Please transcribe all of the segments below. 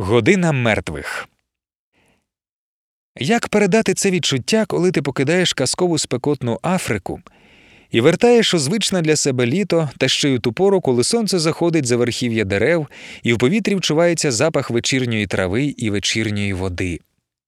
Година мертвих. Як передати це відчуття, коли ти покидаєш казкову спекотну Африку і вертаєш у звичне для себе літо та ще й у ту пору, коли сонце заходить за верхів'я дерев, і в повітрі вчувається запах вечірньої трави і вечірньої води?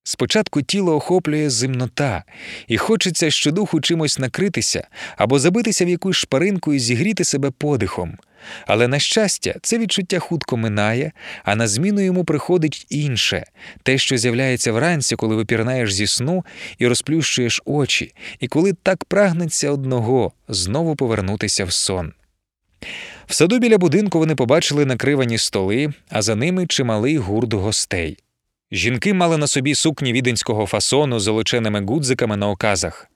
Спочатку тіло охоплює зимнота, і хочеться щодуху чимось накритися або забитися в якусь шпаринку і зігріти себе подихом. Але, на щастя, це відчуття хутко минає, а на зміну йому приходить інше те, що з'являється вранці, коли випірнаєш зі сну і розплющуєш очі, і коли так прагнеться одного знову повернутися в сон. В саду біля будинку вони побачили накривані столи, а за ними чималий гурт гостей. Жінки мали на собі сукні віденського фасону з золоченими гудзиками на оказах,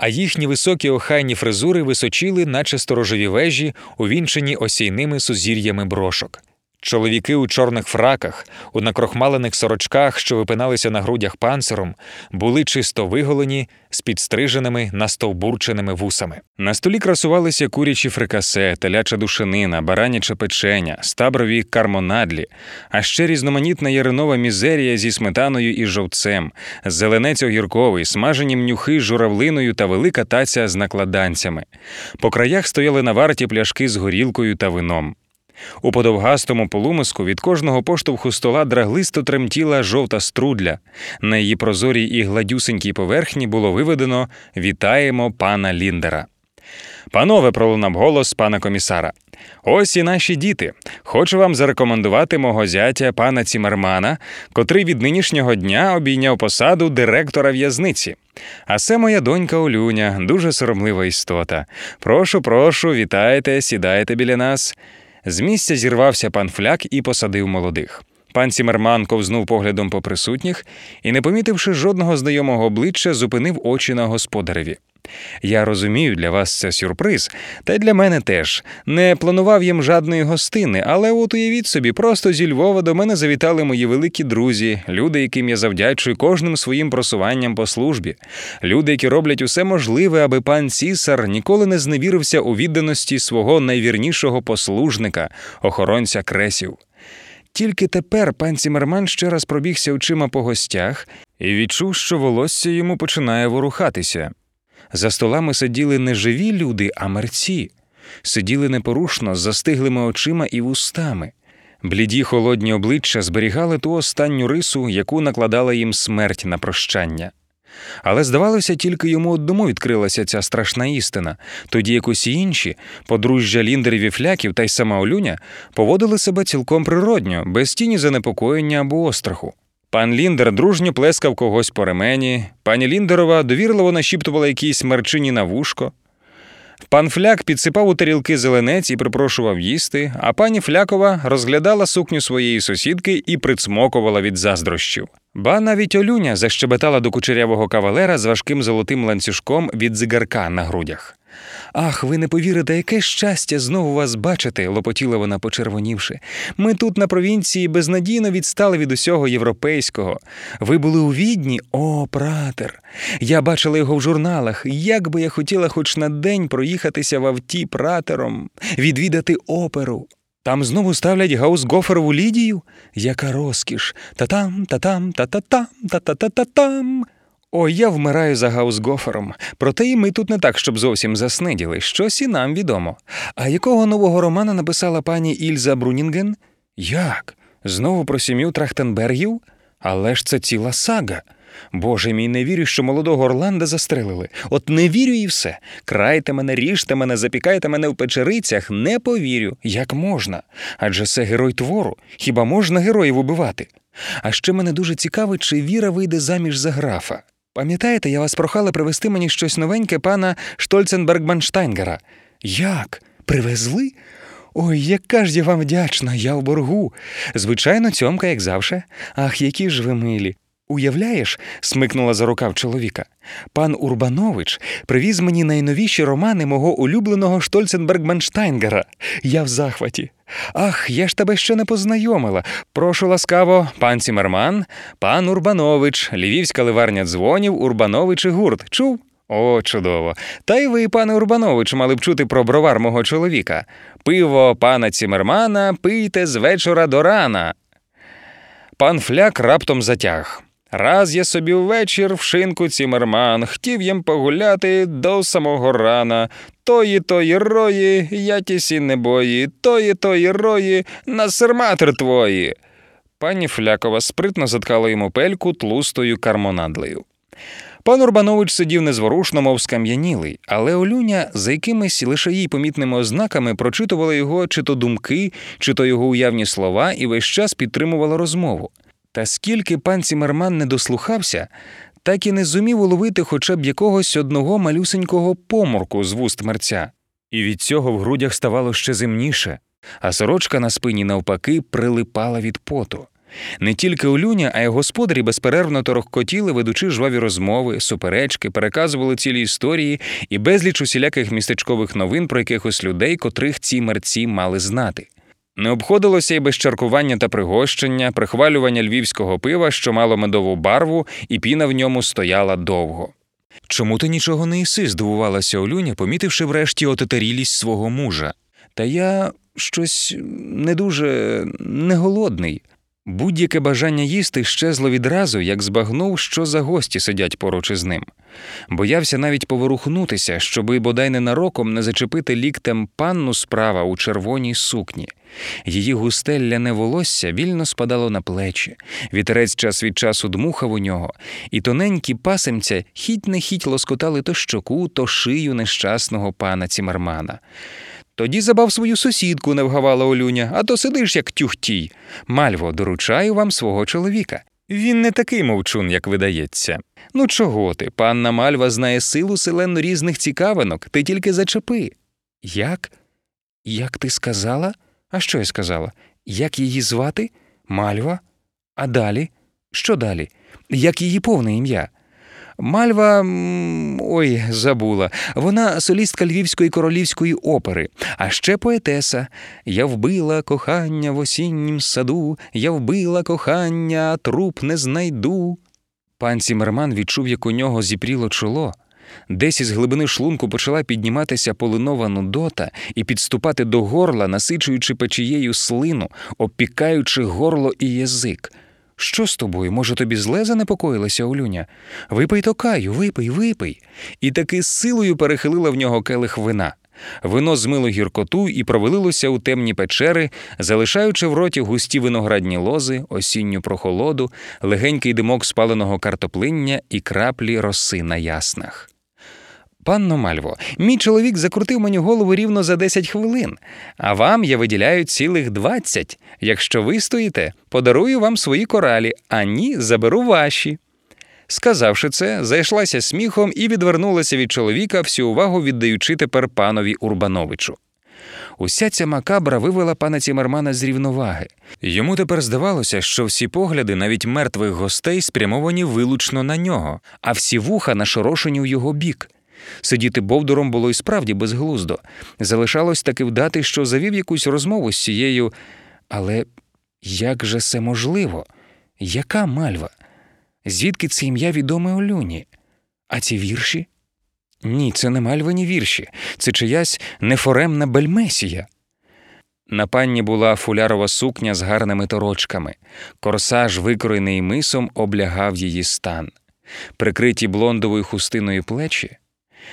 а їхні високі охайні фризури височили, наче сторожові вежі, увінчені осійними сузір'ями брошок. Чоловіки у чорних фраках, у накрохмалених сорочках, що випиналися на грудях панциром, були чисто виголені з підстриженими настовбурченими вусами. На столі красувалися курячі фрикасе, теляча душинина, бараняче печеня, стаброві кармонадлі, а ще різноманітна яринова мізерія зі сметаною і жовцем, зеленець огірковий, смажені мнюхи з журавлиною та велика таця з накладанцями. По краях стояли на варті пляшки з горілкою та вином. У подовгастому полумиску від кожного поштовху стола драглисто тремтіла жовта струдля. На її прозорій і гладюсенькій поверхні було виведено Вітаємо пана Ліндера. Панове, пролунав голос пана комісара. Ось і наші діти. Хочу вам зарекомендувати мого зятя пана Цімермана, котрий від нинішнього дня обійняв посаду директора в'язниці. А це моя донька Олюня, дуже соромлива істота. Прошу, прошу, вітайте, сідайте біля нас. З місця зірвався пан фляк і посадив молодих. Пан Сімерман ковзнув поглядом по присутніх і, не помітивши жодного знайомого обличчя, зупинив очі на господареві. Я розумію, для вас це сюрприз, та й для мене теж. Не планував їм жадної гостини, але от уявіть собі, просто зі Львова до мене завітали мої великі друзі, люди, яким я завдячую кожним своїм просуванням по службі, люди, які роблять усе можливе, аби пан Цісар ніколи не зневірився у відданості свого найвірнішого послужника, охоронця кресів. Тільки тепер пан Цімерман ще раз пробігся очима по гостях і відчув, що волосся йому починає ворухатися. За столами сиділи не живі люди, а мерці, сиділи непорушно з застиглими очима і вустами. Бліді холодні обличчя зберігали ту останню рису, яку накладала їм смерть на прощання. Але, здавалося, тільки йому одному відкрилася ця страшна істина, тоді як усі інші, подружжя ліндерів і фляків та й сама Олюня, поводили себе цілком природньо, без тіні занепокоєння або остраху. Пан Ліндер дружньо плескав когось по ремені, пані Ліндерова довірливо нашіптувала якійсь мерчині на вушко. Пан Фляк підсипав у тарілки зеленець і припрошував їсти, а пані Флякова розглядала сукню своєї сусідки і прицмокувала від заздрощів. Ба навіть Олюня защебетала до кучерявого кавалера з важким золотим ланцюжком від зигарка на грудях. Ах, ви не повірите, яке щастя знову вас бачити, лопотіла вона, почервонівши. Ми тут на провінції безнадійно відстали від усього європейського. Ви були у відні? О, пратер. Я бачила його в журналах. Як би я хотіла хоч на день проїхатися в авті пратером, відвідати оперу. Там знову ставлять гаусгоферову Лідію? Яка розкіш. Та-там, та-там, та-та-там, та-та-та-та-там. Ой, я вмираю за Гаусгофером. Проте і ми тут не так, щоб зовсім засниділи. Щось і нам відомо. А якого нового романа написала пані Ільза Брунінген? Як? Знову про сім'ю Трахтенбергів? Але ж це ціла сага. Боже мій, не вірю, що молодого Орланда застрелили. От не вірю і все. Крайте мене, ріжте мене, запікайте мене в печерицях, не повірю. Як можна? Адже це герой твору. Хіба можна героїв убивати? А ще мене дуже цікавить, чи Віра вийде заміж за графа. Пам'ятаєте, я вас прохала привезти мені щось новеньке пана Штольценбергманштайнгера. Як? Привезли? Ой, яка ж я вам вдячна, я в боргу. Звичайно, цьомка, як завше. Ах, які ж ви милі. Уявляєш, смикнула за рукав чоловіка. Пан Урбанович привіз мені найновіші романи мого улюбленого Штольценбергманштайнгера. Я в захваті. Ах, я ж тебе ще не познайомила. Прошу ласкаво, пан Цімерман, пан Урбанович, львівська ливарня дзвонів, Урбанович і гурт. Чув? О, чудово. Та й ви, пане Урбанович, мали б чути про бровар мого чоловіка. Пиво пана Цімермана пийте з вечора до рана. Пан фляк раптом затяг. Раз я собі ввечір в шинку цімерман, хотів їм погуляти до самого рана. Тої тої рої, я тісі не бої, тої тої рої, на серматер твої. Пані Флякова спритно заткала йому пельку тлустою кармонадлею. Пан Урбанович сидів незворушно, мов скам'янілий, але Олюня за якимись лише їй помітними ознаками прочитувала його чи то думки, чи то його уявні слова і весь час підтримувала розмову. Та скільки пан Цімерман не дослухався, так і не зумів уловити хоча б якогось одного малюсенького поморку з вуст мерця. І від цього в грудях ставало ще земніше, а сорочка на спині навпаки прилипала від поту. Не тільки Олюня, а й господарі безперервно торохкотіли, ведучи жваві розмови, суперечки, переказували цілі історії і безліч усіляких містечкових новин про якихось людей, котрих ці мерці мали знати. Не обходилося й без чаркування та пригощення, прихвалювання львівського пива, що мало медову барву, і піна в ньому стояла довго. Чому ти нічого не їси? здивувалася Олюня, помітивши врешті отетерілість свого мужа. Та я щось не дуже не голодний. Будь-яке бажання їсти щезло відразу, як збагнув, що за гості сидять поруч із ним. Боявся навіть поворухнутися, щоби бодай ненароком не зачепити ліктем панну справа у червоній сукні. Її густе ляне волосся вільно спадало на плечі, вітерець час від часу дмухав у нього, і тоненькі пасемця хіть не хіть лоскотали то щоку, то шию нещасного пана Цімермана. Тоді забав свою сусідку, не вгавала Олюня, а то сидиш, як тюхтій. Мальво, доручаю вам свого чоловіка. Він не такий мовчун, як видається. Ну чого ти? Панна Мальва знає силу селенно різних цікавинок, ти тільки зачепи. Як? Як ти сказала? А що я сказала? Як її звати? Мальва? А далі? Що далі? Як її повне ім'я? Мальва. ой, забула. Вона солістка Львівської королівської опери, а ще поетеса. Я вбила кохання в осіннім саду, я вбила кохання, а труп не знайду. Пан Цімерман відчув, як у нього зіпріло чоло. Десь із глибини шлунку почала підніматися полинова нудота і підступати до горла, насичуючи печією слину, обпікаючи горло і язик. Що з тобою? Може, тобі зле занепокоїлася Олюня? Випий то каю, випий, випий. І таки силою перехилила в нього келих вина. Вино змило гіркоту і провалилося у темні печери, залишаючи в роті густі виноградні лози, осінню прохолоду, легенький димок спаленого картоплиння і краплі роси на яснах. Панно Мальво, мій чоловік закрутив мені голову рівно за 10 хвилин, а вам я виділяю цілих 20. Якщо ви стоїте, подарую вам свої коралі, а ні, заберу ваші. Сказавши це, зайшлася сміхом і відвернулася від чоловіка, всю увагу віддаючи тепер панові Урбановичу. Уся ця макабра вивела пана Цімермана з рівноваги. Йому тепер здавалося, що всі погляди, навіть мертвих гостей, спрямовані вилучно на нього, а всі вуха нашорошені у його бік. Сидіти Бовдуром було і справді безглуздо. Залишалось таки вдати, що завів якусь розмову з цією. Але як же це можливо? Яка мальва? Звідки це ім'я відоме Олюні? А ці вірші? Ні, це не мальвані вірші, це чиясь нефоремна бельмесія. На панні була фулярова сукня з гарними торочками, корсаж, викроєний мисом, облягав її стан. Прикриті блондовою хустиною плечі,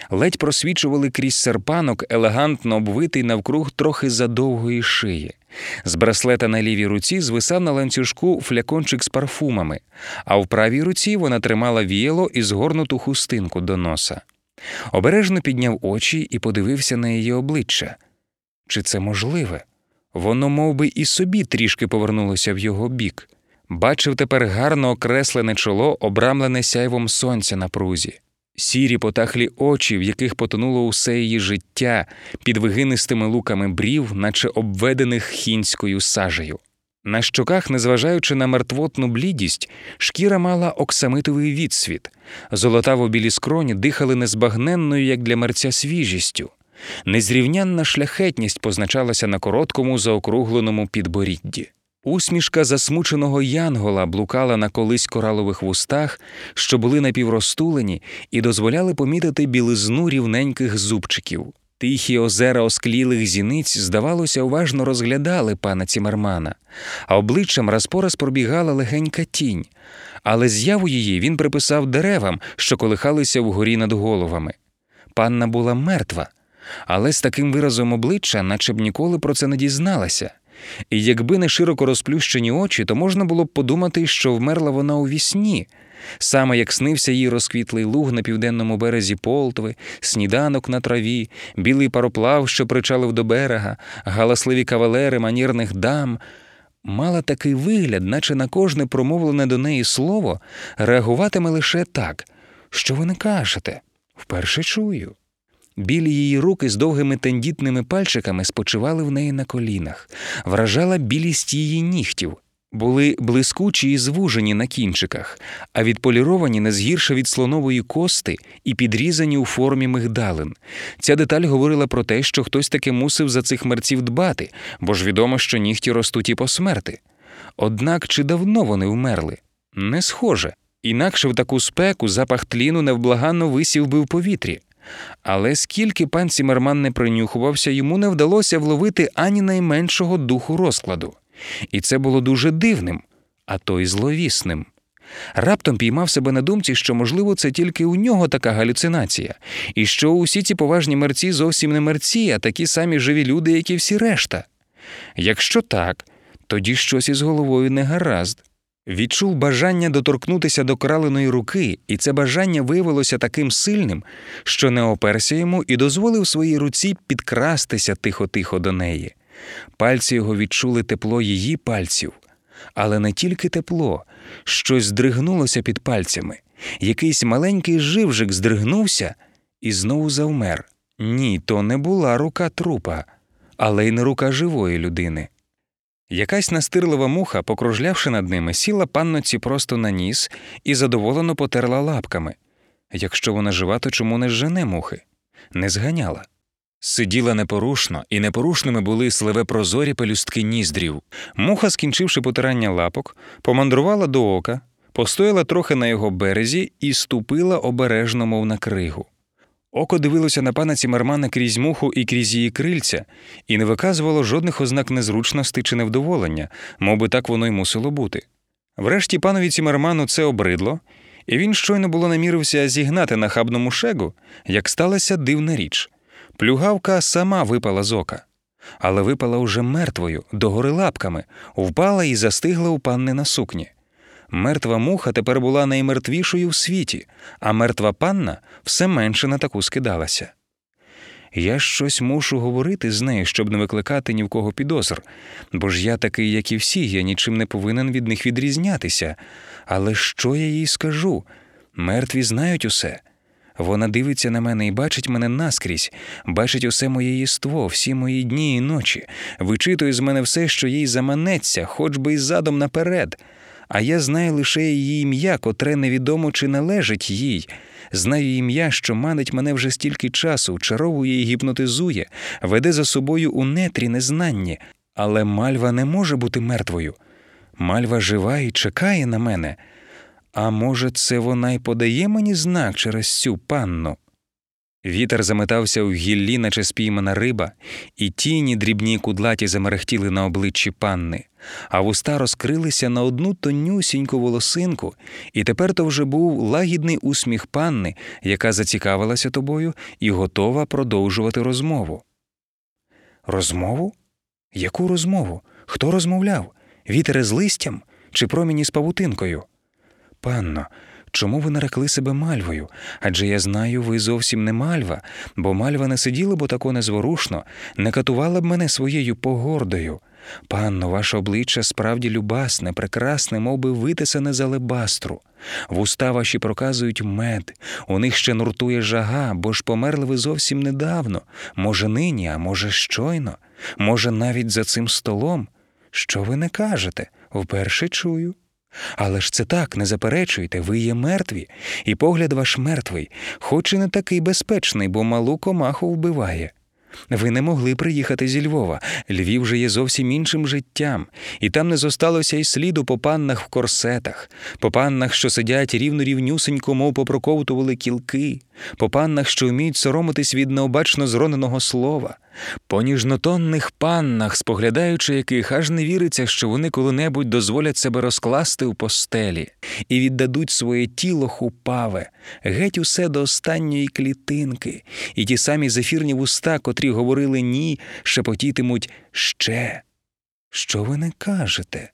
ледь просвічували крізь серпанок елегантно обвитий навкруг трохи задовгої шиї. З браслета на лівій руці звисав на ланцюжку флякончик з парфумами, а в правій руці вона тримала віяло і згорнуту хустинку до носа. Обережно підняв очі і подивився на її обличчя. Чи це можливе? Воно мов би, і собі трішки повернулося в його бік. Бачив тепер гарно окреслене чоло, обрамлене сяйвом сонця на прузі сірі потахлі очі, в яких потонуло усе її життя, під вигинистими луками брів, наче обведених хінською сажею. На щоках, незважаючи на мертвотну блідість, шкіра мала оксамитовий відсвіт, золотаво білі скроні дихали незбагненною, як для мерця свіжістю. Незрівнянна шляхетність позначалася на короткому заокругленому підборідді. Усмішка засмученого янгола блукала на колись коралових вустах, що були напівростулені і дозволяли помітити білизну рівненьких зубчиків. Тихі озера осклілих зіниць, здавалося, уважно розглядали пана Цімермана, а обличчям раз по раз пробігала легенька тінь, але з'яву її він приписав деревам, що колихалися вгорі над головами. Панна була мертва, але з таким виразом обличчя, наче б ніколи про це не дізналася. І якби не широко розплющені очі, то можна було б подумати, що вмерла вона у вісні, саме як снився їй розквітлий луг на південному березі Полтви, сніданок на траві, білий пароплав, що причалив до берега, галасливі кавалери манірних дам. Мала такий вигляд, наче на кожне промовлене до неї слово реагуватиме лише так, що ви не кажете, вперше чую. Білі її руки з довгими тендітними пальчиками спочивали в неї на колінах, вражала білість її нігтів, були блискучі і звужені на кінчиках, а відполіровані не згірше від слонової кости і підрізані у формі мигдалин. Ця деталь говорила про те, що хтось таки мусив за цих мерців дбати, бо ж відомо, що нігті ростуть і по смерти. Однак чи давно вони вмерли? Не схоже. Інакше в таку спеку запах тліну невблаганно висів би в повітрі. Але скільки пан Сімерман не принюхувався, йому не вдалося вловити ані найменшого духу розкладу. І це було дуже дивним, а то й зловісним. Раптом піймав себе на думці, що, можливо, це тільки у нього така галюцинація, і що усі ці поважні мерці зовсім не мерці, а такі самі живі люди, як і всі решта. Якщо так, тоді щось із головою не гаразд. Відчув бажання доторкнутися до краленої руки, і це бажання виявилося таким сильним, що не оперся йому і дозволив своїй руці підкрастися тихо-тихо до неї. Пальці його відчули тепло її пальців, але не тільки тепло, щось здригнулося під пальцями. Якийсь маленький живжик здригнувся і знову завмер. Ні, то не була рука трупа, але й не рука живої людини. Якась настирлива муха, покружлявши над ними, сіла панноці просто на ніс і задоволено потерла лапками. Якщо вона жива, то чому не зжене мухи? Не зганяла. Сиділа непорушно, і непорушними були сливе прозорі пелюстки ніздрів. Муха, скінчивши потирання лапок, помандрувала до ока, постояла трохи на його березі і ступила обережно, мов на кригу. Око дивилося на пана Цімермана крізь муху і крізь її крильця, і не виказувало жодних ознак незручності чи невдоволення, мов би так воно й мусило бути. Врешті панові Цімерману це обридло, і він щойно було намірився зігнати нахабному шегу, як сталася дивна річ. Плюгавка сама випала з ока, але випала уже мертвою, догори лапками, впала і застигла у панни на сукні. Мертва муха тепер була наймертвішою в світі, а мертва панна все менше на таку скидалася. Я щось мушу говорити з нею, щоб не викликати ні в кого підозр, бо ж я такий, як і всі, я нічим не повинен від них відрізнятися. Але що я їй скажу? Мертві знають усе. Вона дивиться на мене і бачить мене наскрізь, бачить усе моє єство, всі мої дні і ночі, вичитує з мене все, що їй заманеться, хоч би й задом наперед. А я знаю лише її ім'я, котре невідомо чи належить їй. Знаю ім'я, що манить мене вже стільки часу, чаровує і гіпнотизує, веде за собою у нетрі незнанні. Але мальва не може бути мертвою. Мальва жива і чекає на мене. А може, це вона й подає мені знак через цю панну? Вітер заметався у гіллі, наче спіймана риба, і тіні дрібні кудлаті замерехтіли на обличчі панни, а вуста розкрилися на одну тонюсіньку волосинку, і тепер то вже був лагідний усміх панни, яка зацікавилася тобою і готова продовжувати розмову. Розмову? Яку розмову? Хто розмовляв? Вітер з листям чи проміні з павутинкою? Панно, чому ви нарекли себе мальвою? Адже я знаю, ви зовсім не мальва, бо мальва не сиділа б тако незворушно, не катувала б мене своєю погордою. Панно, ваше обличчя справді любасне, прекрасне, мов би витисане з алебастру. Вуста ваші проказують мед, у них ще нуртує жага, бо ж померли ви зовсім недавно, може, нині, а може, щойно, може, навіть за цим столом. Що ви не кажете? Вперше чую. Але ж це так, не заперечуйте, ви є мертві, і погляд ваш мертвий, хоч і не такий безпечний, бо малу комаху вбиває. Ви не могли приїхати зі Львова. Львів же є зовсім іншим життям, і там не зосталося й сліду по паннах в корсетах, по паннах, що сидять рівно рівнюсенько, мов попроковтували кілки, по паннах, що вміють соромитись від необачно зроненого слова, по ніжнотонних паннах, споглядаючи яких аж не віриться, що вони коли-небудь дозволять себе розкласти в постелі і віддадуть своє тіло хупаве, геть усе до останньої клітинки, і ті самі зефірні вуста, котрі говорили ні, шепотітимуть ще. Що ви не кажете?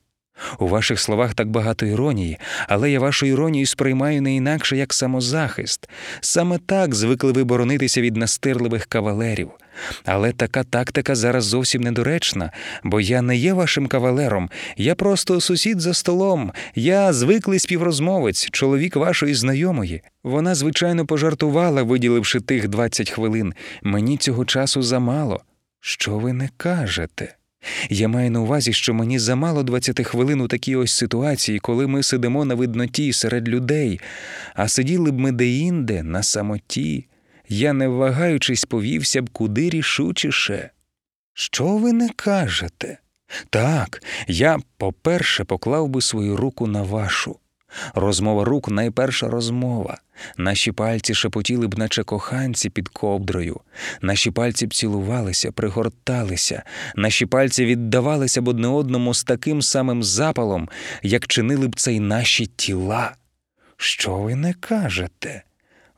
У ваших словах так багато іронії, але я вашу іронію сприймаю не інакше як самозахист. Саме так звикли ви боронитися від настирливих кавалерів. Але така тактика зараз зовсім недоречна, бо я не є вашим кавалером, я просто сусід за столом, я звиклий співрозмовець, чоловік вашої знайомої. Вона, звичайно, пожартувала, виділивши тих 20 хвилин. Мені цього часу замало. Що ви не кажете? Я маю на увазі, що мені замало 20 хвилин у такій ось ситуації, коли ми сидимо на видноті серед людей, а сиділи б ми деінде на самоті. Я, не вагаючись, повівся б куди рішучіше. Що ви не кажете? Так, я, по-перше, поклав би свою руку на вашу. Розмова рук найперша розмова. Наші пальці шепотіли б, наче коханці під ковдрою, наші пальці б цілувалися, пригорталися, наші пальці віддавалися б одне одному з таким самим запалом, як чинили б це й наші тіла. Що ви не кажете?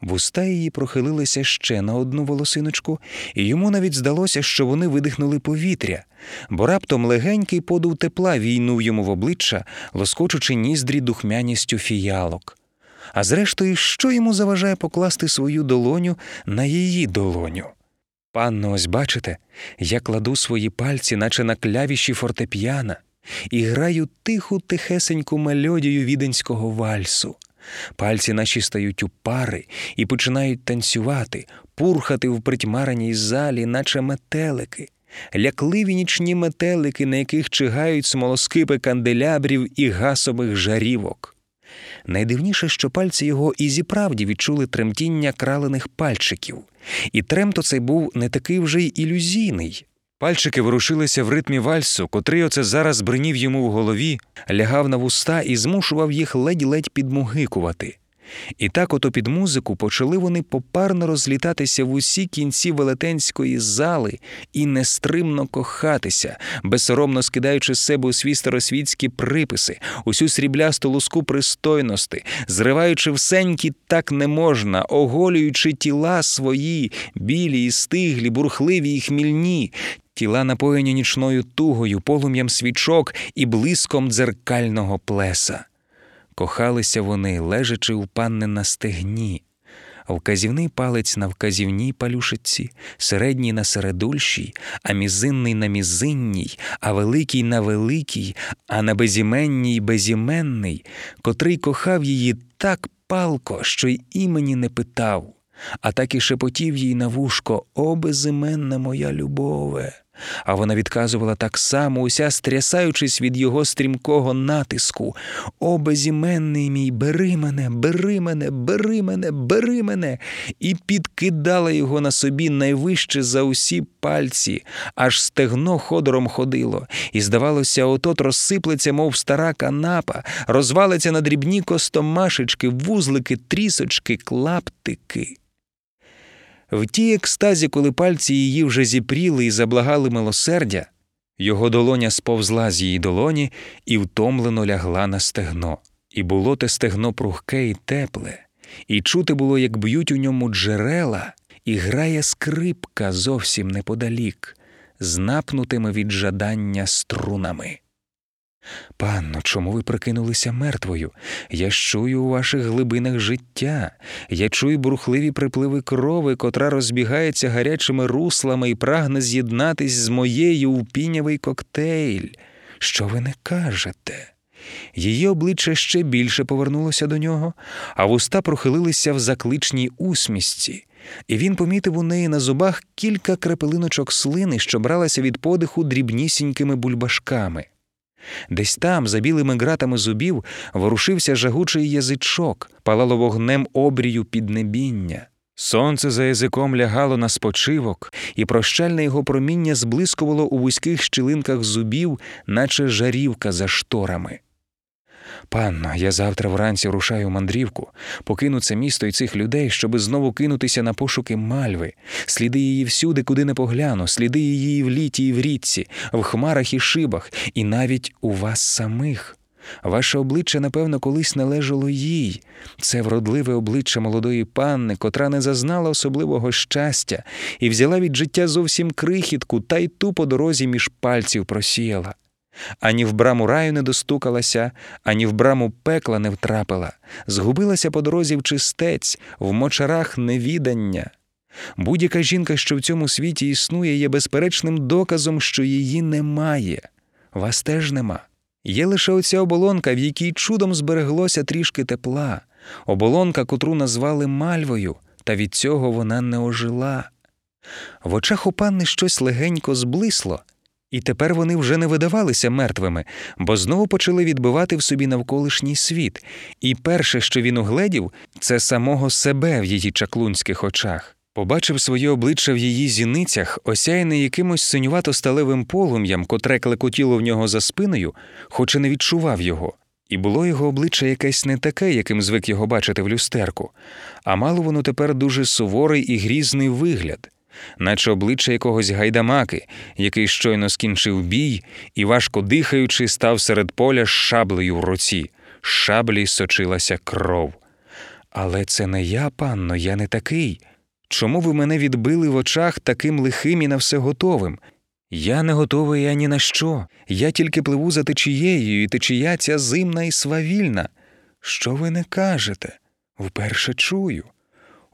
Вуста її прохилилися ще на одну волосиночку, і йому навіть здалося, що вони видихнули повітря, бо раптом легенький подув тепла війнув йому в обличчя, лоскочучи ніздрі духмяністю фіялок. А зрештою, що йому заважає покласти свою долоню на її долоню? Панно, ось бачите, я кладу свої пальці, наче на клявіші фортеп'яна, і граю тиху тихесеньку мелодію віденського вальсу. Пальці наші стають у пари і починають танцювати, пурхати в притьмареній залі, наче метелики, лякливі нічні метелики, на яких чигають смолоскипи канделябрів і гасових жарівок. Найдивніше, що пальці його і зіправді відчули тремтіння кралених пальчиків, і тремто цей був не такий вже й ілюзійний. Пальчики ворушилися в ритмі вальсу, котрий оце зараз бринів йому в голові, лягав на вуста і змушував їх ледь-ледь підмугикувати. І так ото під музику почали вони попарно розлітатися в усі кінці велетенської зали і нестримно кохатися, безсоромно скидаючи з себе свій старосвітські приписи, усю сріблясту луску пристойності, зриваючи всенькі так не можна, оголюючи тіла свої, білі і стиглі, бурхливі і хмільні, тіла напоєні нічною тугою, полум'ям свічок і блиском дзеркального плеса. Кохалися вони, лежачи у панни на стегні, вказівний палець на вказівній палюшиці, середній на середульшій, а мізинний на мізинній, а великий на великій, а на безіменній безіменний, котрий кохав її так палко, що й імені не питав, а так і шепотів їй на вушко О, безіменна моя любове а вона відказувала так само, уся стрясаючись від його стрімкого натиску. О, безіменний мій, бери мене, бери мене, бери мене, бери мене, і підкидала його на собі найвище за усі пальці, аж стегно ходором ходило, і, здавалося, отот розсиплеться, мов стара канапа, розвалиться на дрібні костомашечки, вузлики, трісочки, клаптики. В тій екстазі, коли пальці її вже зіпріли і заблагали милосердя, його долоня сповзла з її долоні і втомлено лягла на стегно, і було те стегно прухке і тепле, і чути було, як б'ють у ньому джерела, і грає скрипка зовсім неподалік, з напнутими від жадання струнами. Панно, чому ви прикинулися мертвою? Я чую у ваших глибинах життя, я чую бурхливі припливи крови, котра розбігається гарячими руслами і прагне з'єднатись з моєю у пінявий коктейль. Що ви не кажете? Її обличчя ще більше повернулося до нього, а вуста прохилилися в закличній усмісці, і він помітив у неї на зубах кілька крапелиночок слини, що бралася від подиху дрібнісінькими бульбашками. Десь там, за білими ґратами зубів, ворушився жагучий язичок, палало вогнем обрію піднебіння. Сонце за язиком лягало на спочивок, і прощальне його проміння зблискувало у вузьких щілинках зубів, наче жарівка за шторами. Панно, я завтра вранці рушаю мандрівку, покину це місто і цих людей, щоби знову кинутися на пошуки мальви, сліди її всюди, куди не погляну, сліди її в літі і в річці, в хмарах і шибах, і навіть у вас самих. Ваше обличчя, напевно, колись належало їй. Це вродливе обличчя молодої панни, котра не зазнала особливого щастя і взяла від життя зовсім крихітку, та й ту по дорозі між пальців просіяла. Ані в браму раю не достукалася, ані в браму пекла не втрапила, згубилася по дорозі в чистець, в мочарах невідання. Будь-яка жінка, що в цьому світі існує, є безперечним доказом, що її немає. Вас теж нема. Є лише оця оболонка, в якій чудом збереглося трішки тепла, оболонка, котру назвали мальвою, та від цього вона не ожила. В очах у панни щось легенько зблисло, і тепер вони вже не видавалися мертвими, бо знову почали відбивати в собі навколишній світ, і перше, що він угледів, це самого себе в її чаклунських очах. Побачив своє обличчя в її зіницях, осяяне якимось синювато сталевим полум'ям, котре клекотіло в нього за спиною, хоч і не відчував його. І було його обличчя якесь не таке, яким звик його бачити в люстерку, а мало воно тепер дуже суворий і грізний вигляд, наче обличчя якогось гайдамаки, який щойно скінчив бій і, важко дихаючи, став серед поля з шаблею в руці. З шаблі сочилася кров. Але це не я, панно, я не такий. Чому ви мене відбили в очах таким лихим і на все готовим? Я не готовий ані на що. Я тільки пливу за течією, і течія ця зимна і свавільна. Що ви не кажете? Вперше чую.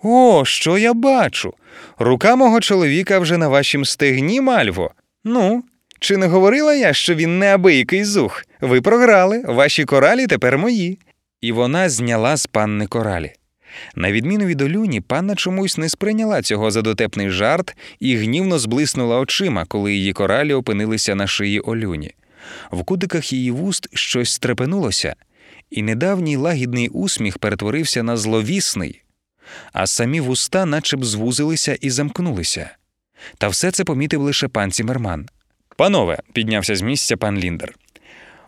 О, що я бачу. Рука мого чоловіка вже на вашім стегні, мальво. Ну, чи не говорила я, що він неабиякий зух? Ви програли, ваші коралі тепер мої. І вона зняла з панни коралі. На відміну від Олюні, панна чомусь не сприйняла цього за дотепний жарт і гнівно зблиснула очима, коли її коралі опинилися на шиї Олюні. В кутиках її вуст щось стрепенулося, і недавній лагідний усміх перетворився на зловісний, а самі вуста наче б звузилися і замкнулися. Та все це помітив лише пан Цімерман. Панове, піднявся з місця пан Ліндер.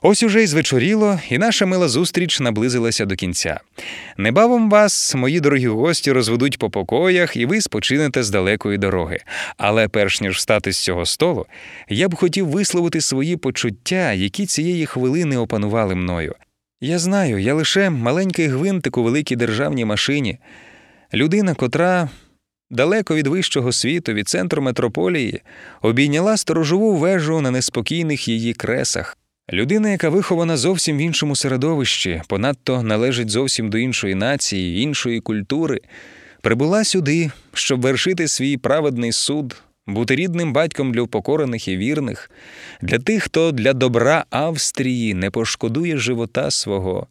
Ось уже й звечоріло, і наша мила зустріч наблизилася до кінця. Небавом вас, мої дорогі гості, розведуть по покоях, і ви спочинете з далекої дороги. Але перш ніж встати з цього столу, я б хотів висловити свої почуття, які цієї хвилини опанували мною. Я знаю, я лише маленький гвинтик у великій державній машині, людина, котра. Далеко від вищого світу, від центру метрополії, обійняла сторожову вежу на неспокійних її кресах. Людина, яка вихована зовсім в іншому середовищі, понадто належить зовсім до іншої нації, іншої культури, прибула сюди, щоб вершити свій праведний суд, бути рідним батьком для упокорених і вірних, для тих, хто для добра Австрії не пошкодує живота свого.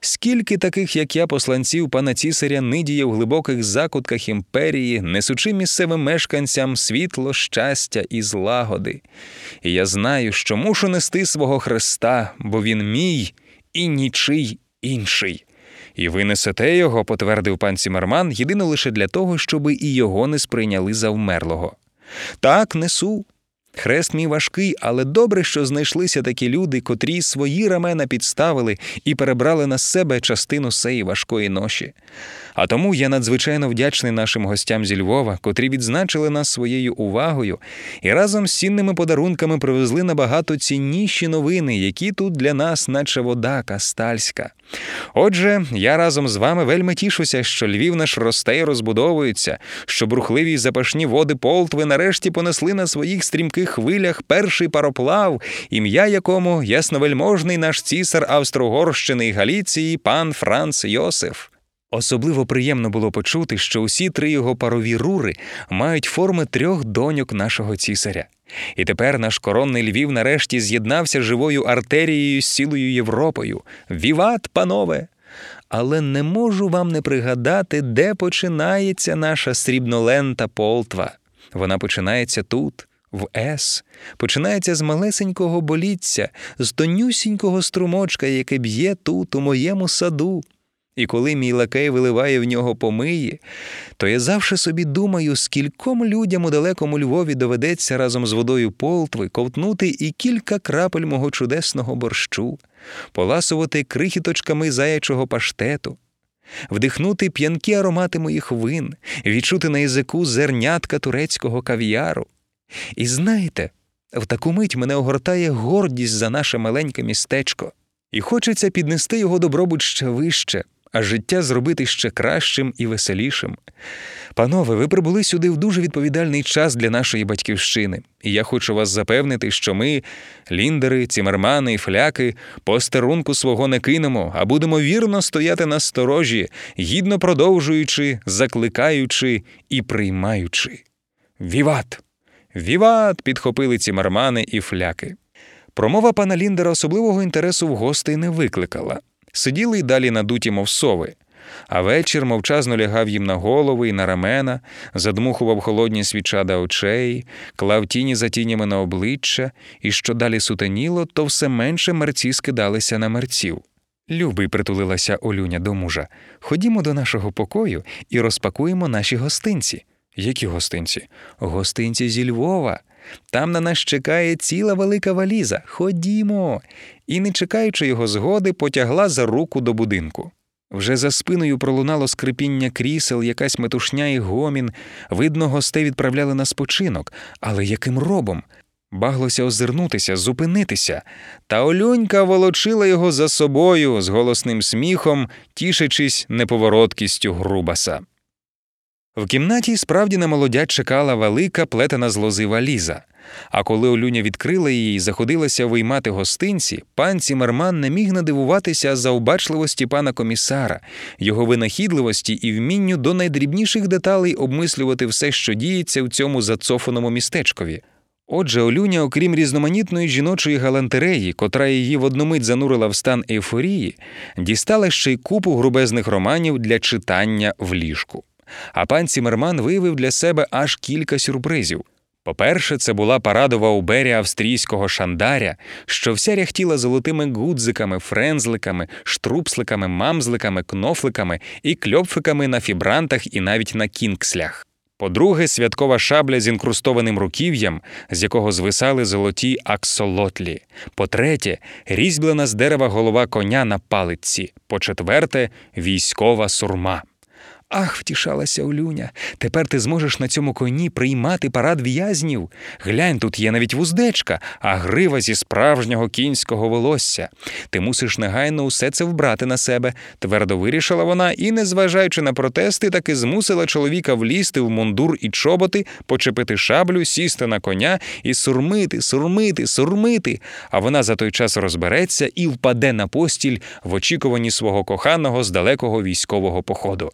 Скільки таких, як я, посланців пана цісаря, нидіє в глибоких закутках імперії, несучи місцевим мешканцям світло, щастя і злагоди. І я знаю, що мушу нести свого Христа, бо він мій і нічий інший. І ви несете його, потвердив пан Сімерман, єдино лише для того, щоби і його не сприйняли за вмерлого. Так, несу. Хрест мій важкий, але добре, що знайшлися такі люди, котрі свої рамена підставили і перебрали на себе частину сеї важкої ноші. А тому я надзвичайно вдячний нашим гостям зі Львова, котрі відзначили нас своєю увагою і разом з цінними подарунками привезли набагато цінніші новини, які тут для нас, наче вода кастальська. Отже, я разом з вами вельми тішуся, що Львів наш росте і розбудовується, що брухливі запашні води Полтви нарешті понесли на своїх стрімких хвилях перший пароплав, ім'я якому ясновельможний наш цісар Австро-Угорщини і Галіції, пан Франц Йосиф. Особливо приємно було почути, що усі три його парові рури мають форми трьох доньок нашого цісаря. І тепер наш коронний Львів нарешті з'єднався живою артерією з цілою Європою. Віват, панове! Але не можу вам не пригадати, де починається наша срібнолента Полтва. Вона починається тут, в С, починається з малесенького боліття, з тонюсінького струмочка, яке б'є тут, у моєму саду. І коли мій лакей виливає в нього помиї, то я завжди собі думаю, скільком людям у далекому Львові доведеться разом з водою полтви ковтнути і кілька крапель мого чудесного борщу, поласувати крихіточками заячого паштету, вдихнути п'янкі аромати моїх вин, відчути на язику зернятка турецького кав'яру. І знаєте, в таку мить мене огортає гордість за наше маленьке містечко, і хочеться піднести його добробут ще вище, а життя зробити ще кращим і веселішим. Панове, ви прибули сюди в дуже відповідальний час для нашої батьківщини, і я хочу вас запевнити, що ми, ліндери, цімермани і фляки, постерунку свого не кинемо, а будемо вірно стояти на сторожі, гідно продовжуючи, закликаючи і приймаючи. Віват! Віват! підхопили цімермани і фляки. Промова пана Ліндера особливого інтересу в гостей не викликала. Сиділи й далі надуті, мов сови. А вечір мовчазно лягав їм на голови і на рамена, задмухував холодні свічада очей, клав тіні за тінями на обличчя, і що далі сутеніло, то все менше мерці скидалися на мерців. Любий, притулилася Олюня до мужа. Ходімо до нашого покою і розпакуємо наші гостинці. Які гостинці? Гостинці зі Львова. Там на нас чекає ціла велика валіза. Ходімо. І, не чекаючи його згоди, потягла за руку до будинку. Вже за спиною пролунало скрипіння крісел, якась метушня і гомін. Видно, гостей відправляли на спочинок, але яким робом? Баглося озирнутися, зупинитися, та Олюнька волочила його за собою з голосним сміхом, тішачись неповороткістю грубаса. В кімнаті справді на молодят чекала велика плетена з лози валіза. А коли Олюня відкрила її і заходилася виймати гостинці, пан Цімерман не міг надивуватися заобачливості пана комісара, його винахідливості і вмінню до найдрібніших деталей обмислювати все, що діється в цьому зацофаному містечкові. Отже, Олюня, окрім різноманітної жіночої галантереї, котра її в одномить занурила в стан ейфорії, дістала ще й купу грубезних романів для читання в ліжку. А пан Цімерман виявив для себе аж кілька сюрпризів. По-перше, це була парадова убері австрійського шандаря, що вся ряхтіла золотими гудзиками, френзликами, штрупсликами, мамзликами, кнофликами і кльопфиками на фібрантах і навіть на кінкслях. По-друге, святкова шабля з інкрустованим руків'ям, з якого звисали золоті аксолотлі. По-третє, різьблена з дерева голова коня на палиці. По-четверте, військова сурма. Ах, втішалася Олюня, тепер ти зможеш на цьому коні приймати парад в'язнів. Глянь, тут є навіть вуздечка, а грива зі справжнього кінського волосся. Ти мусиш негайно усе це вбрати на себе, твердо вирішила вона і, незважаючи на протести, таки змусила чоловіка влізти в мундур і чоботи, почепити шаблю, сісти на коня і сурмити, сурмити, сурмити. А вона за той час розбереться і впаде на постіль в очікуванні свого коханого з далекого військового походу.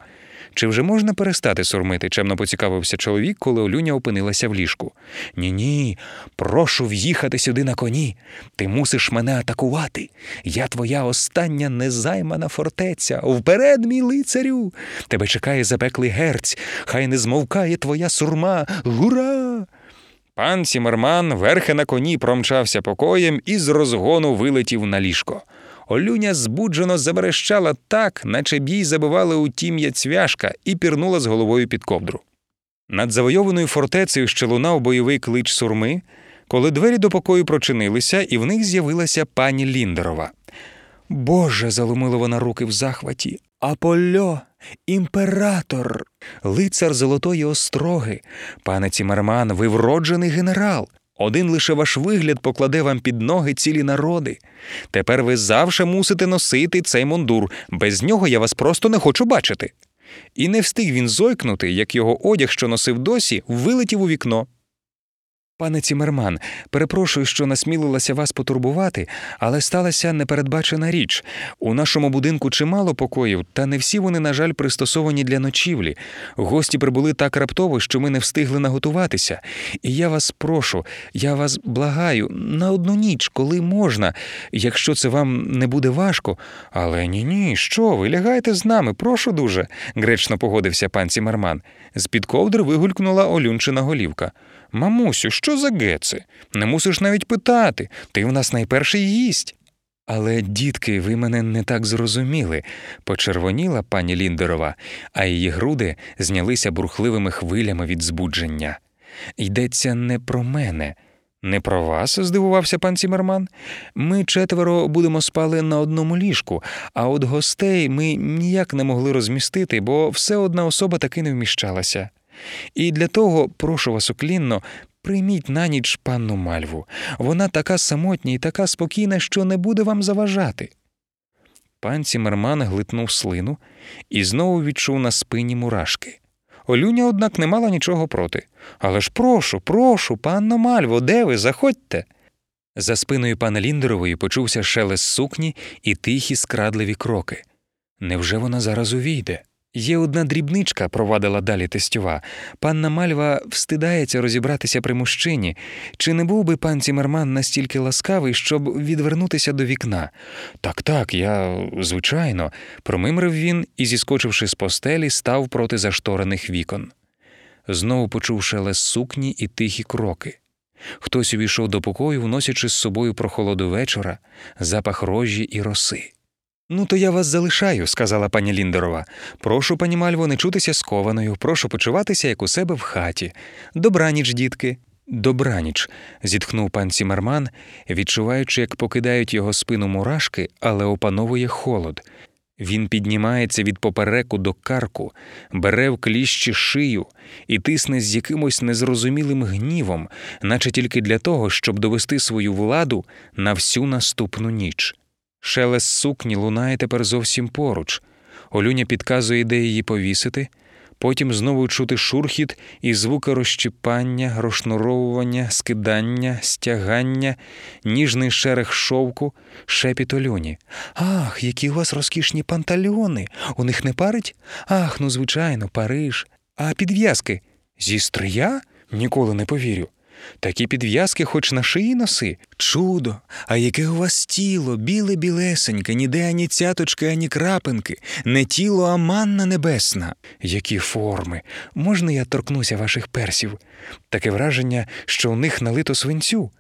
Чи вже можна перестати сурмити? чемно поцікавився чоловік, коли Олюня опинилася в ліжку. Ні, ні, прошу в'їхати сюди на коні. Ти мусиш мене атакувати. Я твоя остання незаймана фортеця. Вперед, мій лицарю. Тебе чекає запеклий герць. Хай не змовкає твоя сурма. Гура! Пан Сімерман верхи на коні промчався покоєм і з розгону вилетів на ліжко. Олюня збуджено заберещала так, наче бій забивали у тім'я цвяшка, і пірнула з головою під ковдру. Над завойованою фортецею ще лунав бойовий клич сурми, коли двері до покою прочинилися, і в них з'явилася пані Ліндерова. Боже, заломила вона руки в захваті. Апольо, імператор, лицар Золотої Остроги, пане Цімерман, ви вроджений генерал. Один лише ваш вигляд покладе вам під ноги цілі народи. Тепер ви завше мусите носити цей мундур, без нього я вас просто не хочу бачити. І не встиг він зойкнути, як його одяг, що носив досі, вилетів у вікно. Пане Цімерман, перепрошую, що насмілилася вас потурбувати, але сталася непередбачена річ. У нашому будинку чимало покоїв, та не всі вони, на жаль, пристосовані для ночівлі. Гості прибули так раптово, що ми не встигли наготуватися. І я вас прошу, я вас благаю, на одну ніч, коли можна, якщо це вам не буде важко. Але ні, ні, що ви лягайте з нами, прошу дуже, гречно погодився пан Цімерман. З під ковдри вигулькнула Олюнчина голівка. Мамусю, що за геци? Не мусиш навіть питати. Ти в нас найперший гість. Але, дітки, ви мене не так зрозуміли, почервоніла пані Ліндерова, а її груди знялися бурхливими хвилями від збудження. Йдеться не про мене. Не про вас, здивувався пан Цімерман. Ми четверо будемо спали на одному ліжку, а от гостей ми ніяк не могли розмістити, бо все одна особа таки не вміщалася. І для того, прошу вас уклінно, прийміть на ніч панну мальву. Вона така самотня і така спокійна, що не буде вам заважати. Пан Цімерман глитнув слину і знову відчув на спині мурашки. Олюня, однак, не мала нічого проти. Але ж прошу, прошу, панно Мальво, де ви? Заходьте. За спиною пана Ліндерової почувся шелест сукні і тихі скрадливі кроки. Невже вона зараз увійде? Є одна дрібничка, провадила далі тестюва. Панна Мальва встидається розібратися при мужчині. Чи не був би пан Цімерман настільки ласкавий, щоб відвернутися до вікна? Так, так, я, звичайно, промимрив він і, зіскочивши з постелі, став проти зашторених вікон. Знову почув шелест сукні і тихі кроки. Хтось увійшов до покою, вносячи з собою прохолоду вечора, запах рожі і роси. Ну, то я вас залишаю, сказала пані Ліндерова. Прошу, пані Мальво, не чутися скованою, прошу почуватися, як у себе в хаті. Добраніч, дітки. Добраніч, зітхнув пан Сімерман, відчуваючи, як покидають його спину мурашки, але опановує холод. Він піднімається від попереку до карку, бере в кліщі шию і тисне з якимось незрозумілим гнівом, наче тільки для того, щоб довести свою владу на всю наступну ніч. Шелест сукні лунає тепер зовсім поруч. Олюня підказує, де її повісити, потім знову чути шурхіт і звуки розчіпання, розшнуровування, скидання, стягання, ніжний шерех шовку, шепіт Олюні. Ах, які у вас розкішні пантальони! У них не парить? Ах, ну, звичайно, Париж. А підв'язки? Зі стрия? Ніколи не повірю. Такі підв'язки хоч на шиї носи. Чудо, а яке у вас тіло, біле білесеньке, ніде ані цяточки, ані крапинки, не тіло, а манна небесна. Які форми. Можна я торкнуся ваших персів? Таке враження, що у них налито свинцю.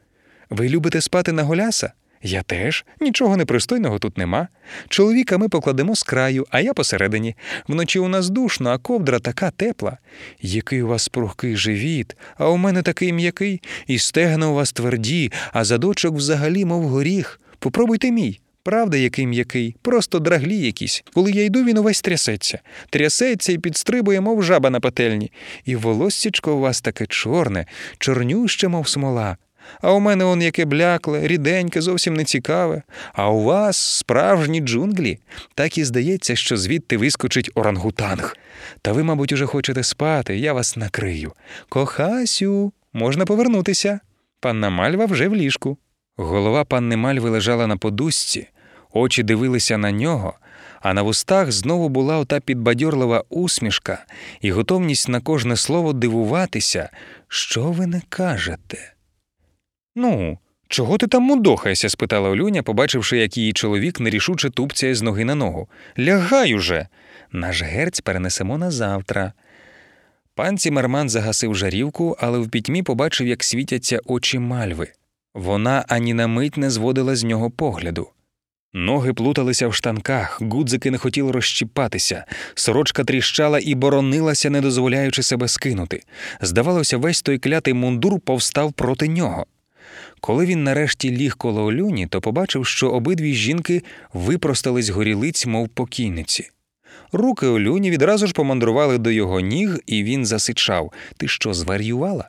Ви любите спати на голяса? Я теж нічого непристойного тут нема. Чоловіка ми покладемо з краю, а я посередині. Вночі у нас душно, а ковдра така тепла. Який у вас пругкий живіт, а у мене такий м'який, і стегна у вас тверді, а задочок взагалі, мов горіх. Попробуйте мій. Правда, який м'який, просто драглі якісь. Коли я йду, він увесь трясеться. Трясеться і підстрибує, мов жаба на пательні. І волоссячко у вас таке чорне, чорнюще, мов смола. А у мене он яке блякле, ріденьке, зовсім не цікаве. А у вас справжні джунглі. Так і здається, що звідти вискочить орангутанг. Та ви, мабуть, уже хочете спати, я вас накрию. Кохасю, можна повернутися. Панна Мальва вже в ліжку. Голова панни Мальви лежала на подушці, очі дивилися на нього, а на вустах знову була ота підбадьорлива усмішка і готовність на кожне слово дивуватися, що ви не кажете. Ну, чого ти там мудохаєшся? спитала Олюня, побачивши, як її чоловік нерішуче тупцяє з ноги на ногу. Лягай уже. Наш герць перенесемо на завтра. Пан Цімерман загасив жарівку, але в пітьмі побачив, як світяться очі мальви. Вона ані на мить не зводила з нього погляду. Ноги плуталися в штанках, гудзики не хотіли розщіпатися, сорочка тріщала і боронилася, не дозволяючи себе скинути. Здавалося, весь той клятий мундур повстав проти нього. Коли він нарешті ліг коло Олюні, то побачив, що обидві жінки випростались горілиць, мов покійниці. Руки Олюні відразу ж помандрували до його ніг, і він засичав Ти що, зварювала?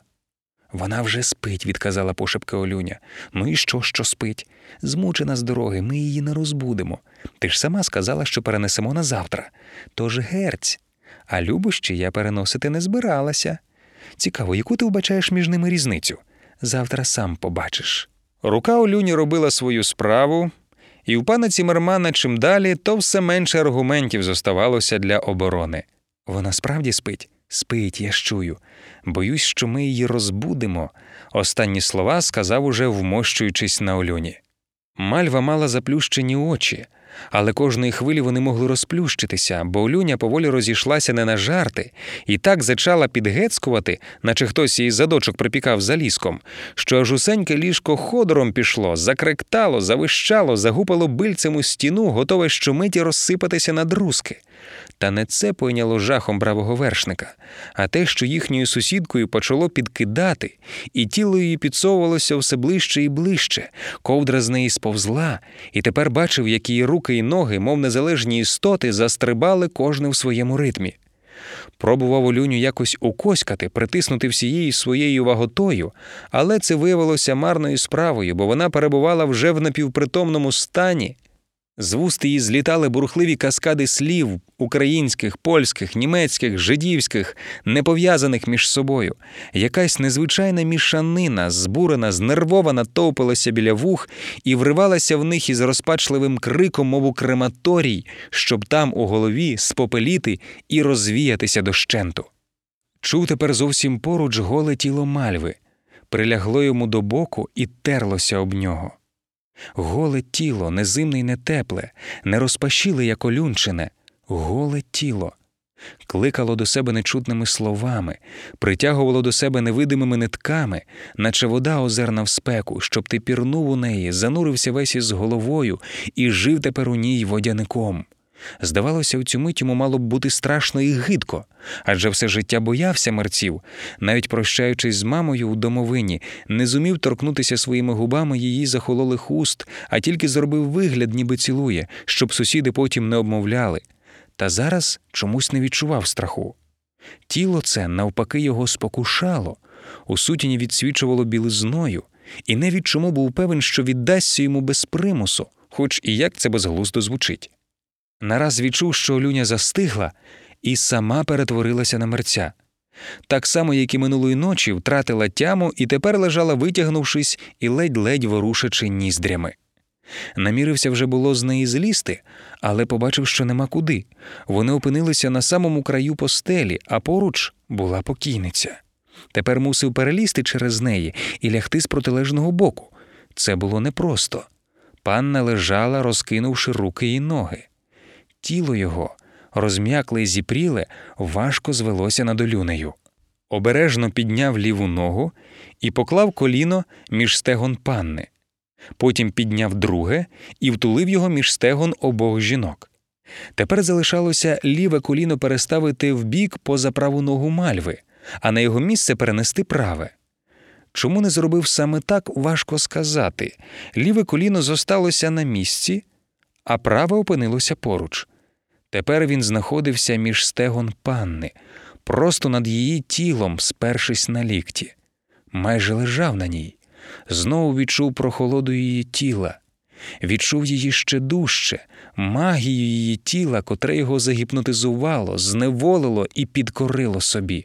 Вона вже спить, відказала пошепки Олюня. Ну і що, що спить? Змучена з дороги, ми її не розбудемо. Ти ж сама сказала, що перенесемо на завтра. Тож герць. А любощі я переносити не збиралася. Цікаво, яку ти вбачаєш між ними різницю? Завтра сам побачиш. Рука Олюні робила свою справу, і у пана Цімермана чим далі, то все менше аргументів зоставалося для оборони. Вона справді спить? Спить, я чую. Боюсь, що ми її розбудемо. Останні слова сказав уже вмощуючись на Олюні. Мальва мала заплющені очі, але кожної хвилі вони могли розплющитися, бо Олюня поволі розійшлася не на жарти і так зачала підгецькувати, наче хтось її задочок припікав за ліском, що аж усеньке ліжко ходором пішло, закректало, завищало, загупало бильцем у стіну, готове щомиті розсипатися на друзки. Та не це пойняло жахом бравого вершника, а те, що їхньою сусідкою почало підкидати, і тіло її підсовувалося все ближче і ближче, ковдра з неї сповзла, і тепер бачив, як її руки і ноги, мов незалежні істоти, застрибали кожне в своєму ритмі. Пробував Олюню якось укоськати, притиснути всією своєю ваготою, але це виявилося марною справою, бо вона перебувала вже в напівпритомному стані. З вуст її злітали бурхливі каскади слів українських, польських, німецьких, жидівських, не пов'язаних між собою. Якась незвичайна мішанина, збурена, знервована, товпилася біля вух і вривалася в них із розпачливим криком, мов у крематорій, щоб там у голові спопеліти і розвіятися дощенту. Чув тепер зовсім поруч голе тіло мальви, прилягло йому до боку і терлося об нього. Голе тіло, незимне й не тепле, не розпашіле, як олюнчине, голе тіло, кликало до себе нечутними словами, притягувало до себе невидимими нитками, наче вода озерна в спеку, щоб ти пірнув у неї, занурився весь із головою і жив тепер у ній водяником. Здавалося, у цю мить йому мало б бути страшно і гидко, адже все життя боявся мерців, навіть прощаючись з мамою у домовині, не зумів торкнутися своїми губами її захололих уст, а тільки зробив вигляд, ніби цілує, щоб сусіди потім не обмовляли. Та зараз чомусь не відчував страху. Тіло це, навпаки, його спокушало, у сутіні відсвічувало білизною, і не від чому був певен, що віддасться йому без примусу, хоч і як це безглуздо звучить. Нараз відчув, що Олюня застигла і сама перетворилася на мерця. Так само, як і минулої ночі, втратила тяму і тепер лежала, витягнувшись і ледь-ледь ворушачи ніздрями. Намірився вже було з неї злізти, але побачив, що нема куди. Вони опинилися на самому краю постелі, а поруч була покійниця. Тепер мусив перелізти через неї і лягти з протилежного боку. Це було непросто. Панна лежала, розкинувши руки і ноги. Тіло його, розм'якле й зіпріле, важко звелося над олюнею. Обережно підняв ліву ногу і поклав коліно між стегон панни. Потім підняв друге і втулив його між стегон обох жінок. Тепер залишалося ліве коліно переставити вбік поза праву ногу мальви, а на його місце перенести праве. Чому не зробив саме так, важко сказати. Ліве коліно зосталося на місці, а праве опинилося поруч. Тепер він знаходився між стегон панни, просто над її тілом, спершись на лікті, майже лежав на ній, знову відчув прохолоду її тіла, відчув її ще дужче, магію її тіла, котре його загіпнотизувало, зневолило і підкорило собі.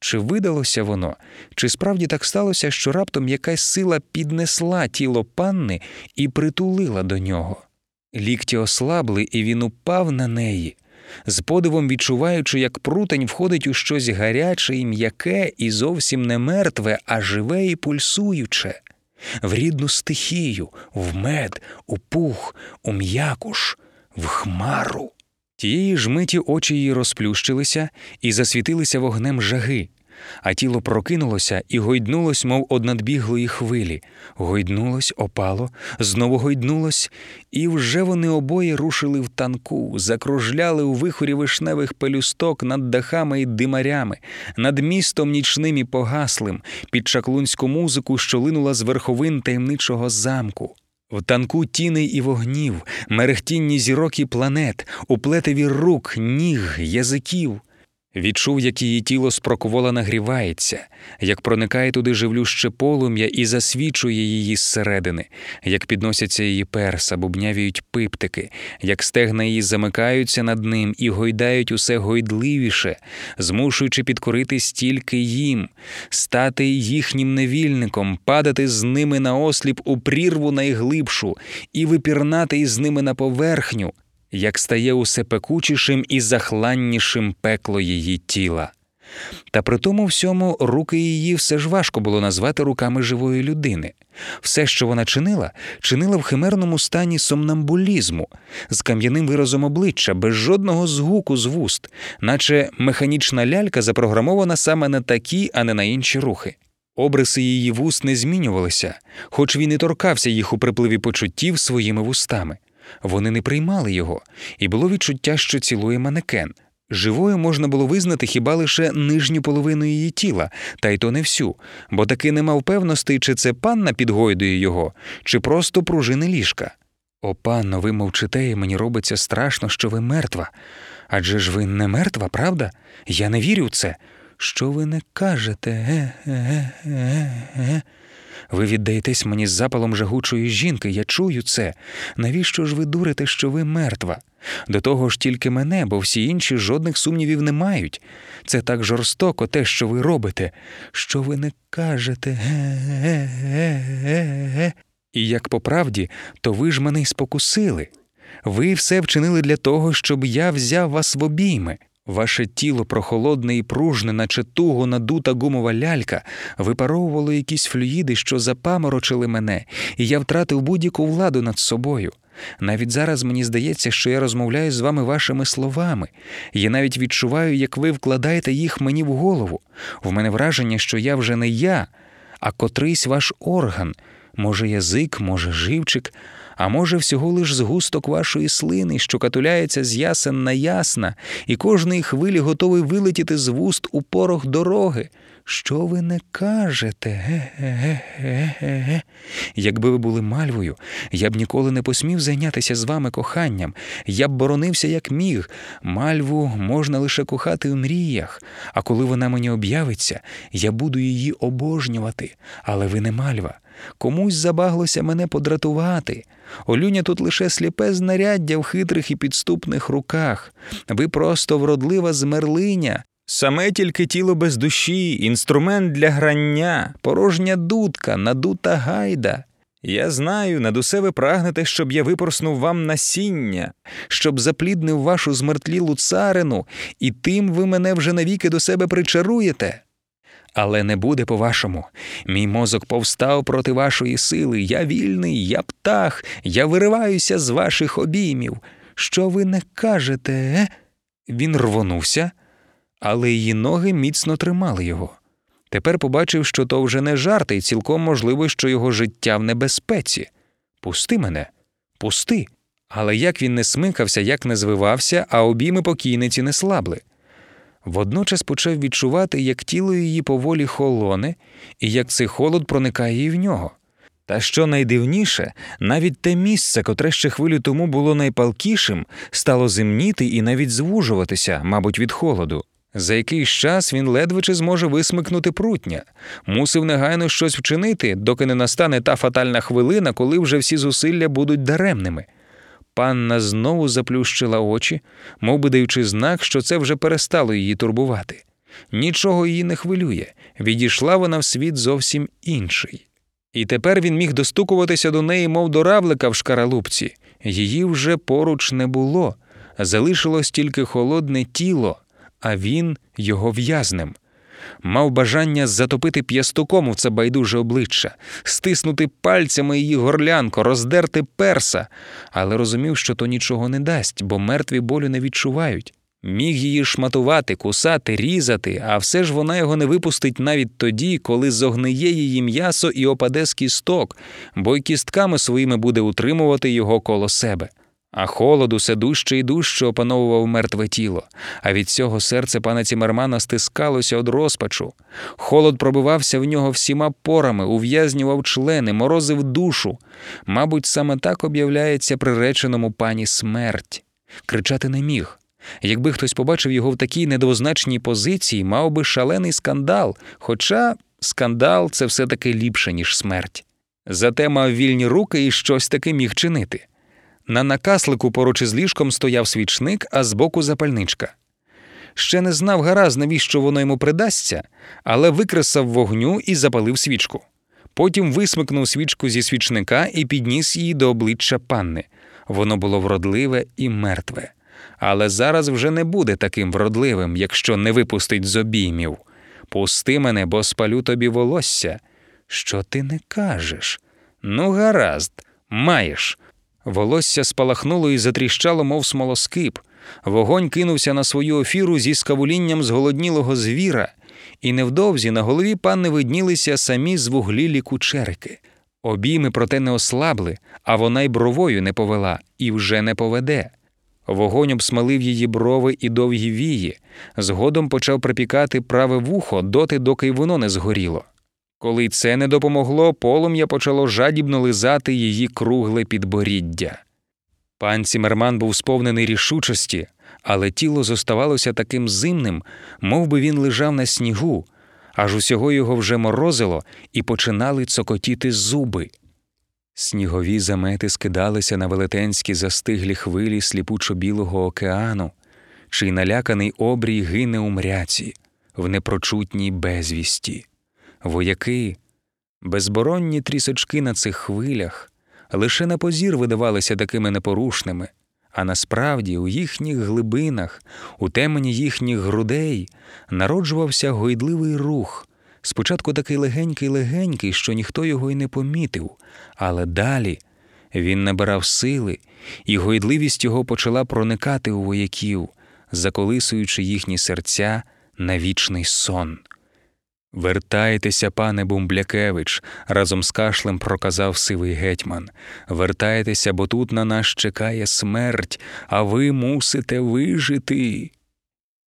Чи видалося воно, чи справді так сталося, що раптом якась сила піднесла тіло панни і притулила до нього? Лікті ослабли, і він упав на неї, з подивом відчуваючи, як прутень входить у щось гаряче і м'яке, і зовсім не мертве, а живе і пульсуюче, в рідну стихію, в мед, у пух, у м'якуш, в хмару. Тієї ж миті очі її розплющилися і засвітилися вогнем жаги а тіло прокинулося і гойднулось, мов од надбіглої хвилі, гойднулось, опало, знову гойднулось, і вже вони обоє рушили в танку, закружляли у вихорі вишневих пелюсток над дахами і димарями, над містом нічним і погаслим, під чаклунську музику, що линула з верховин таємничого замку. В танку тіней і вогнів, мерехтінні зірок і планет, у плетеві рук, ніг, язиків. Відчув, як її тіло спроквола нагрівається, як проникає туди живлюще полум'я і засвічує її зсередини, як підносяться її перса, бубнявіють пиптики, як стегна її замикаються над ним і гойдають усе гойдливіше, змушуючи підкоритись тільки їм, стати їхнім невільником, падати з ними на осліп у прірву найглибшу і випірнати із ними на поверхню як стає усе пекучішим і захланнішим пекло її тіла. Та при тому всьому руки її все ж важко було назвати руками живої людини. Все, що вона чинила, чинила в химерному стані сомнамбулізму, з кам'яним виразом обличчя, без жодного згуку з вуст, наче механічна лялька запрограмована саме на такі, а не на інші рухи. Обриси її вуст не змінювалися, хоч він і торкався їх у припливі почуттів своїми вустами. Вони не приймали його, і було відчуття, що цілує манекен. Живою можна було визнати хіба лише нижню половину її тіла, та й то не всю, бо таки не мав певності, чи це панна підгойдує його, чи просто пружини ліжка. О, панно, ви мовчите, і мені робиться страшно, що ви мертва. Адже ж ви не мертва, правда? Я не вірю в це. Що ви не кажете? Ге, ге, ге, ге. Ви віддаєтесь мені з запалом жагучої жінки, я чую це. Навіщо ж ви дурите, що ви мертва? До того ж тільки мене, бо всі інші жодних сумнівів не мають. Це так жорстоко, те, що ви робите, що ви не кажете. Ге-ге-ге-ге. І як по правді, то ви ж мене й спокусили. Ви все вчинили для того, щоб я взяв вас в обійми. Ваше тіло прохолодне і пружне, наче туго надута гумова лялька, випаровувало якісь флюїди, що запаморочили мене, і я втратив будь-яку владу над собою. Навіть зараз мені здається, що я розмовляю з вами вашими словами. Я навіть відчуваю, як ви вкладаєте їх мені в голову. В мене враження, що я вже не я, а котрийсь ваш орган, може, язик, може, живчик, а може, всього лиш згусток вашої слини, що катуляється з ясен на ясна, і кожної хвилі готовий вилетіти з вуст у порох дороги. Що ви не кажете? Ге-ге-ге-ге. Якби ви були мальвою, я б ніколи не посмів зайнятися з вами коханням. Я б боронився як міг. Мальву можна лише кохати в мріях, а коли вона мені об'явиться, я буду її обожнювати. Але ви не мальва. Комусь забаглося мене подратувати. Олюня тут лише сліпе знаряддя в хитрих і підступних руках. Ви просто вродлива змерлиня. Саме тільки тіло без душі, інструмент для грання, порожня дудка, надута гайда. Я знаю, над усе ви прагнете, щоб я випорснув вам насіння, щоб запліднив вашу змертлілу царину, і тим ви мене вже навіки до себе причаруєте. Але не буде по-вашому. Мій мозок повстав проти вашої сили. Я вільний, я птах, я вириваюся з ваших обіймів. Що ви не кажете? е?» Він рвонувся, але її ноги міцно тримали його. Тепер побачив, що то вже не жарти, і цілком можливо, що його життя в небезпеці. Пусти мене, пусти. Але як він не смикався, як не звивався, а обійми покійниці не слабли. Водночас почав відчувати, як тіло її поволі холоне, і як цей холод проникає і в нього. Та що найдивніше, навіть те місце, котре ще хвилю тому було найпалкішим, стало зимніти і навіть звужуватися, мабуть, від холоду. За якийсь час він ледве чи зможе висмикнути прутня, мусив негайно щось вчинити, доки не настане та фатальна хвилина, коли вже всі зусилля будуть даремними. Панна знову заплющила очі, мов би даючи знак, що це вже перестало її турбувати. Нічого її не хвилює, відійшла вона в світ зовсім інший. І тепер він міг достукуватися до неї, мов до равлика в шкаралупці. Її вже поруч не було, залишилось тільки холодне тіло, а він його в'язнем. Мав бажання затопити п'ястуком у це байдуже обличчя, стиснути пальцями її горлянко, роздерти перса, але розумів, що то нічого не дасть, бо мертві болю не відчувають. Міг її шматувати, кусати, різати, а все ж вона його не випустить навіть тоді, коли зогниє її м'ясо і опаде з кісток, бо й кістками своїми буде утримувати його коло себе. А холод усе дужче і дужче опановував мертве тіло, а від цього серце пана Цімермана стискалося від розпачу. Холод пробивався в нього всіма порами, ув'язнював члени, морозив душу. Мабуть, саме так об'являється приреченому пані смерть. Кричати не міг. Якби хтось побачив його в такій недвозначній позиції, мав би шалений скандал, хоча скандал це все таки ліпше, ніж смерть. Зате мав вільні руки і щось таки міг чинити. На накаслику поруч із ліжком стояв свічник, а збоку запальничка. Ще не знав гаразд, навіщо воно йому придасться, але викресав вогню і запалив свічку. Потім висмикнув свічку зі свічника і підніс її до обличчя панни. Воно було вродливе і мертве. але зараз вже не буде таким вродливим, якщо не випустить з обіймів. Пусти мене, бо спалю тобі волосся. Що ти не кажеш? Ну, гаразд, маєш. Волосся спалахнуло і затріщало, мов смолоскип. Вогонь кинувся на свою офіру зі скавулінням зголоднілого звіра, і невдовзі на голові панни виднілися самі звуглілі кучерики. Обійми, проте не ослабли, а вона й бровою не повела і вже не поведе. Вогонь обсмалив її брови і довгі вії, згодом почав припікати праве вухо доти, доки й воно не згоріло. Коли це не допомогло, полум'я почало жадібно лизати її кругле підборіддя. Пан Цімерман був сповнений рішучості, але тіло зоставалося таким зимним, мов би він лежав на снігу, аж усього його вже морозило і починали цокотіти зуби. Снігові замети скидалися на велетенські застиглі хвилі сліпучо білого океану, чий наляканий обрій гине у мряці, в непрочутній безвісті. Вояки, безборонні трісочки на цих хвилях, лише на позір видавалися такими непорушними, а насправді у їхніх глибинах, у темені їхніх грудей народжувався гойдливий рух, спочатку такий легенький легенький, що ніхто його й не помітив, але далі він набирав сили, і гойдливість його почала проникати у вояків, заколисуючи їхні серця на вічний сон. Вертайтеся, пане Бумблякевич, разом з кашлем проказав сивий гетьман. Вертайтеся, бо тут на нас чекає смерть, а ви мусите вижити.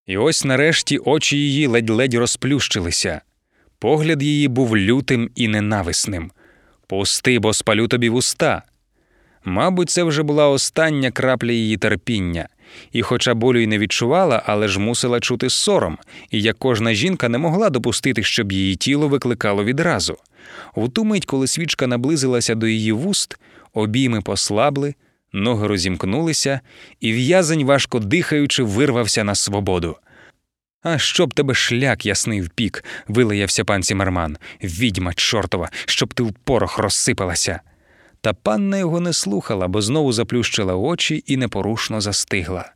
І ось нарешті очі її ледь-ледь розплющилися. Погляд її був лютим і ненависним. Пусти, бо спалю тобі вуста. Мабуть, це вже була остання крапля її терпіння, і, хоча болю й не відчувала, але ж мусила чути сором, і як кожна жінка не могла допустити, щоб її тіло викликало відразу. У ту мить, коли свічка наблизилася до її вуст, обійми послабли, ноги розімкнулися, і в'язень, важко дихаючи, вирвався на свободу. А щоб тебе шлях ясний впік, вилаявся пан Сімерман, відьма чортова, щоб ти в порох розсипалася. Та панна його не слухала, бо знову заплющила очі і непорушно застигла.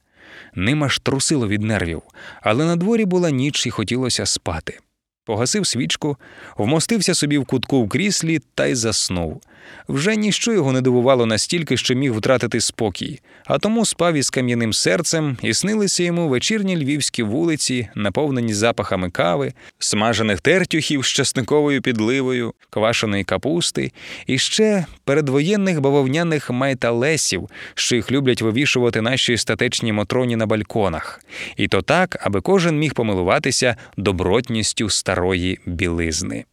Ним аж трусило від нервів, але на дворі була ніч і хотілося спати. Погасив свічку, вмостився собі в кутку в кріслі та й заснув. Вже ніщо його не дивувало настільки, що міг втратити спокій, а тому спав із кам'яним серцем і снилися йому вечірні львівські вулиці, наповнені запахами кави, смажених тертюхів з часниковою підливою, квашеної капусти і ще передвоєнних бавовняних майталесів, що їх люблять вивішувати наші статечні мотроні на бальконах, і то так, аби кожен міг помилуватися добротністю старої білизни.